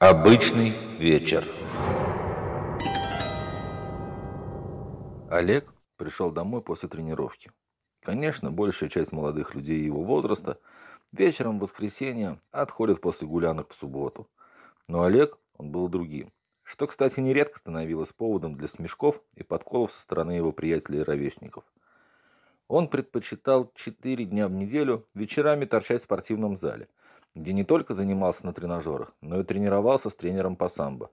Обычный вечер. Олег пришел домой после тренировки. Конечно, большая часть молодых людей его возраста вечером в воскресенье отходят после гулянок в субботу. Но Олег, он был другим. Что, кстати, нередко становилось поводом для смешков и подколов со стороны его приятелей и ровесников. Он предпочитал четыре дня в неделю вечерами торчать в спортивном зале – где не только занимался на тренажерах, но и тренировался с тренером по самбо.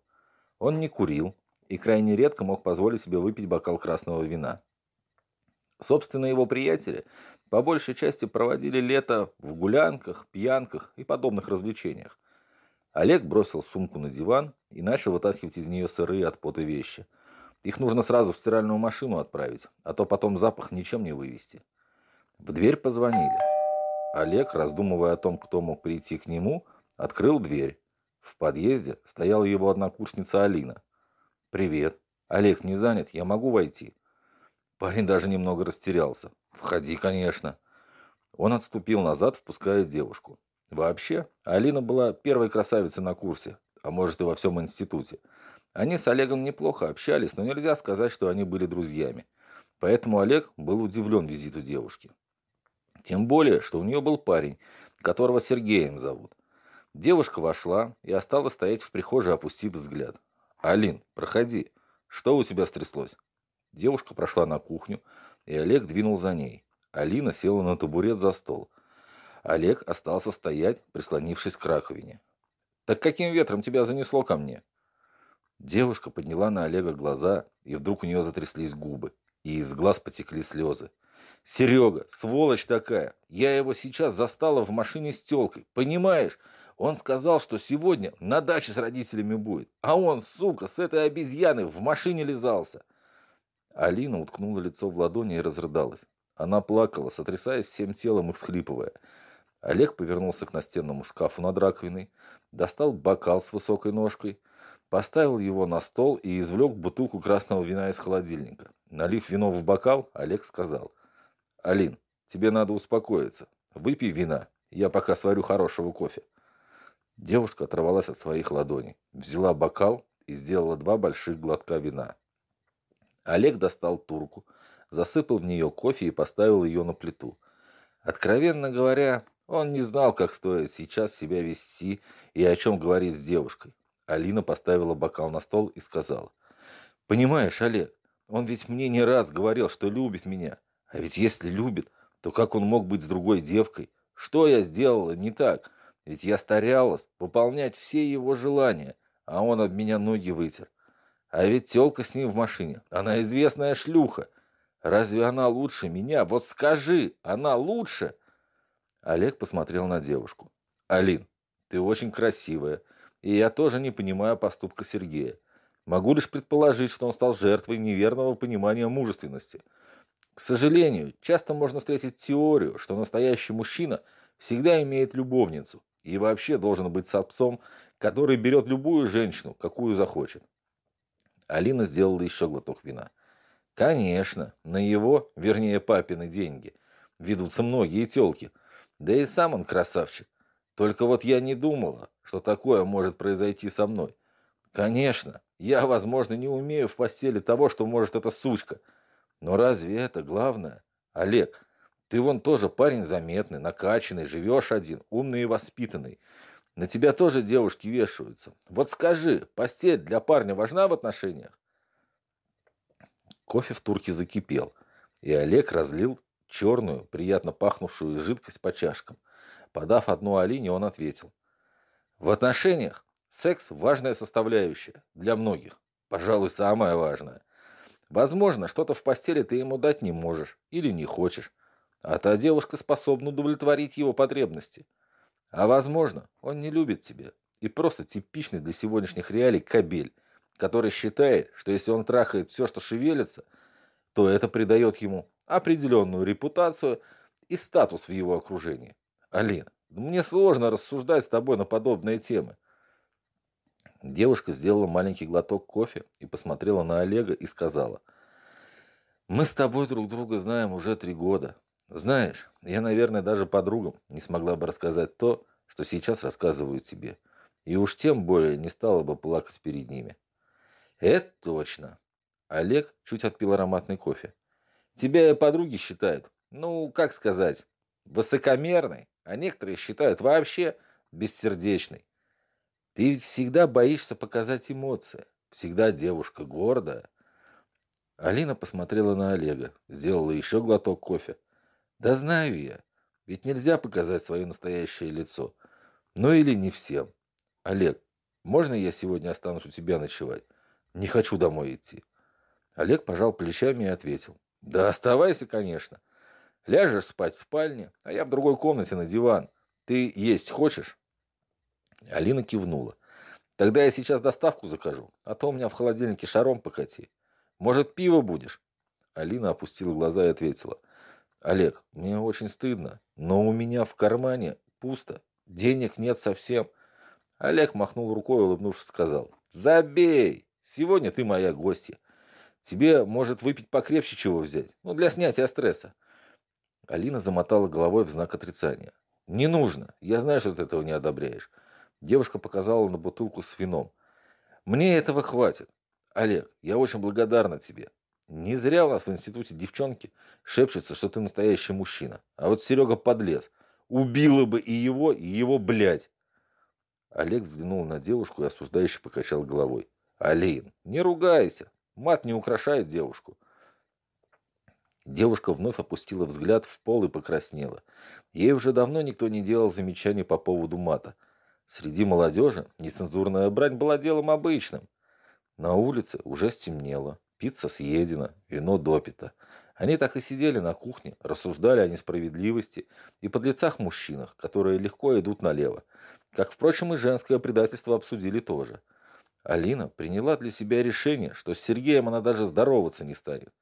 Он не курил и крайне редко мог позволить себе выпить бокал красного вина. Собственно, его приятели по большей части проводили лето в гулянках, пьянках и подобных развлечениях. Олег бросил сумку на диван и начал вытаскивать из нее сырые от пота вещи. Их нужно сразу в стиральную машину отправить, а то потом запах ничем не вывести. В дверь позвонили. Олег, раздумывая о том, кто мог прийти к нему, открыл дверь. В подъезде стояла его однокурсница Алина. «Привет. Олег не занят? Я могу войти?» Парень даже немного растерялся. «Входи, конечно». Он отступил назад, впуская девушку. Вообще, Алина была первой красавицей на курсе, а может и во всем институте. Они с Олегом неплохо общались, но нельзя сказать, что они были друзьями. Поэтому Олег был удивлен визиту девушки. Тем более, что у нее был парень, которого Сергеем зовут. Девушка вошла и осталась стоять в прихожей, опустив взгляд. «Алин, проходи. Что у тебя стряслось?» Девушка прошла на кухню, и Олег двинул за ней. Алина села на табурет за стол. Олег остался стоять, прислонившись к раковине. «Так каким ветром тебя занесло ко мне?» Девушка подняла на Олега глаза, и вдруг у нее затряслись губы, и из глаз потекли слезы. Серега, сволочь такая. Я его сейчас застала в машине с телкой. Понимаешь? Он сказал, что сегодня на даче с родителями будет. А он, сука, с этой обезьяной в машине лизался. Алина уткнула лицо в ладони и разрыдалась. Она плакала, сотрясаясь всем телом и всхлипывая. Олег повернулся к настенному шкафу над раковиной, достал бокал с высокой ножкой, поставил его на стол и извлек бутылку красного вина из холодильника. Налив вино в бокал, Олег сказал – Алин, тебе надо успокоиться. Выпей вина, я пока сварю хорошего кофе. Девушка оторвалась от своих ладоней, взяла бокал и сделала два больших глотка вина. Олег достал турку, засыпал в нее кофе и поставил ее на плиту. Откровенно говоря, он не знал, как стоит сейчас себя вести и о чем говорить с девушкой. Алина поставила бокал на стол и сказала. «Понимаешь, Олег, он ведь мне не раз говорил, что любит меня. А ведь если любит, то как он мог быть с другой девкой? Что я сделала не так? Ведь я старалась выполнять все его желания, а он об меня ноги вытер. А ведь тёлка с ним в машине, она известная шлюха. Разве она лучше меня? Вот скажи, она лучше?» Олег посмотрел на девушку. «Алин, ты очень красивая, и я тоже не понимаю поступка Сергея. Могу лишь предположить, что он стал жертвой неверного понимания мужественности». К сожалению, часто можно встретить теорию, что настоящий мужчина всегда имеет любовницу и вообще должен быть сапцом, который берет любую женщину, какую захочет. Алина сделала еще глоток вина. Конечно, на его, вернее папины деньги, ведутся многие телки. Да и сам он красавчик. Только вот я не думала, что такое может произойти со мной. Конечно, я, возможно, не умею в постели того, что может эта сучка – но разве это главное? Олег, ты вон тоже парень заметный, накачанный, живешь один, умный и воспитанный. На тебя тоже девушки вешаются. Вот скажи, постель для парня важна в отношениях? Кофе в турке закипел, и Олег разлил черную, приятно пахнувшую жидкость по чашкам. Подав одну Алине, он ответил. В отношениях секс – важная составляющая для многих. Пожалуй, самая важная. Возможно, что-то в постели ты ему дать не можешь или не хочешь, а та девушка способна удовлетворить его потребности. А возможно, он не любит тебя и просто типичный для сегодняшних реалий кабель, который считает, что если он трахает все, что шевелится, то это придает ему определенную репутацию и статус в его окружении. Алина, мне сложно рассуждать с тобой на подобные темы. Девушка сделала маленький глоток кофе и посмотрела на Олега и сказала. «Мы с тобой друг друга знаем уже три года. Знаешь, я, наверное, даже подругам не смогла бы рассказать то, что сейчас рассказываю тебе. И уж тем более не стала бы плакать перед ними. Это точно. Олег чуть отпил ароматный кофе. Тебя и подруги считают, ну, как сказать, высокомерной, а некоторые считают вообще бессердечной. Ты ведь всегда боишься показать эмоции. Всегда девушка гордая. Алина посмотрела на Олега, сделала еще глоток кофе. Да знаю я, ведь нельзя показать свое настоящее лицо. Ну или не всем. Олег, можно я сегодня останусь у тебя ночевать? Не хочу домой идти. Олег пожал плечами и ответил. Да оставайся, конечно. Ляжешь спать в спальне, а я в другой комнате на диван. Ты есть хочешь? Алина кивнула. Тогда я сейчас доставку закажу, а то у меня в холодильнике шаром покати. Может, пиво будешь? Алина опустила глаза и ответила. Олег, мне очень стыдно, но у меня в кармане пусто. Денег нет совсем. Олег махнул рукой, улыбнувшись, сказал. Забей! Сегодня ты моя гостья. Тебе, может, выпить покрепче чего взять? Ну, для снятия стресса. Алина замотала головой в знак отрицания. «Не нужно. Я знаю, что ты этого не одобряешь». Девушка показала на бутылку с вином. «Мне этого хватит. Олег, я очень благодарна тебе. Не зря у нас в институте девчонки шепчутся, что ты настоящий мужчина. А вот Серега подлез. Убила бы и его, и его, блядь. Олег взглянул на девушку и осуждающе покачал головой. «Алин, не ругайся. Мат не украшает девушку. Девушка вновь опустила взгляд в пол и покраснела. Ей уже давно никто не делал замечаний по поводу мата. Среди молодежи нецензурная брань была делом обычным. На улице уже стемнело, пицца съедена, вино допито. Они так и сидели на кухне, рассуждали о несправедливости и подлецах мужчинах, которые легко идут налево. Как, впрочем, и женское предательство обсудили тоже. Алина приняла для себя решение, что с Сергеем она даже здороваться не станет.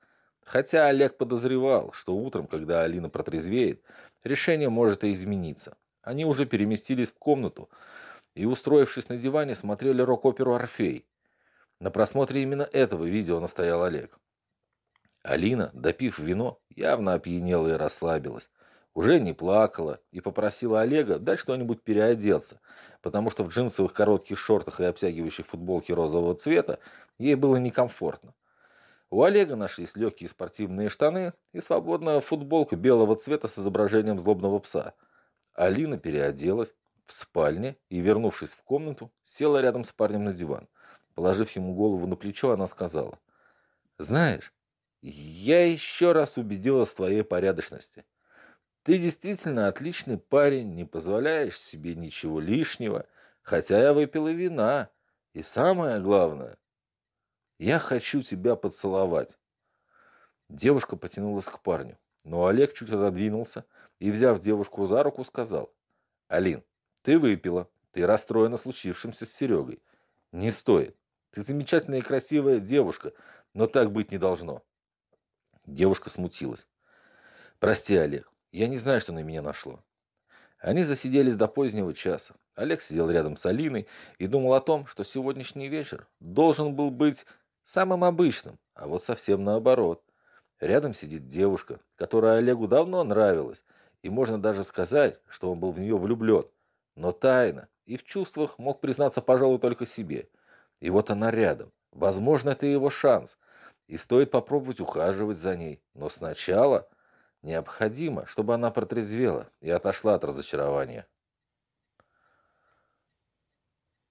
Хотя Олег подозревал, что утром, когда Алина протрезвеет, решение может и измениться. Они уже переместились в комнату и, устроившись на диване, смотрели рок-оперу «Орфей». На просмотре именно этого видео настоял Олег. Алина, допив вино, явно опьянела и расслабилась уже не плакала и попросила Олега дать что-нибудь переодеться, потому что в джинсовых коротких шортах и обтягивающей футболке розового цвета ей было некомфортно. У Олега нашлись легкие спортивные штаны и свободная футболка белого цвета с изображением злобного пса. Алина переоделась в спальне и, вернувшись в комнату, села рядом с парнем на диван. Положив ему голову на плечо, она сказала, «Знаешь, я еще раз убедилась в твоей порядочности. Ты действительно отличный парень, не позволяешь себе ничего лишнего, хотя я выпила вина. И самое главное, я хочу тебя поцеловать. Девушка потянулась к парню, но Олег чуть отодвинулся и, взяв девушку за руку, сказал, «Алин, ты выпила, ты расстроена случившимся с Серегой. Не стоит. Ты замечательная и красивая девушка, но так быть не должно». Девушка смутилась. «Прости, Олег, я не знаю, что на меня нашло. Они засиделись до позднего часа. Олег сидел рядом с Алиной и думал о том, что сегодняшний вечер должен был быть самым обычным, а вот совсем наоборот. Рядом сидит девушка, которая Олегу давно нравилась, и можно даже сказать, что он был в нее влюблен, но тайно и в чувствах мог признаться, пожалуй, только себе. И вот она рядом. Возможно, это его шанс, и стоит попробовать ухаживать за ней, но сначала Необходимо, чтобы она протрезвела и отошла от разочарования.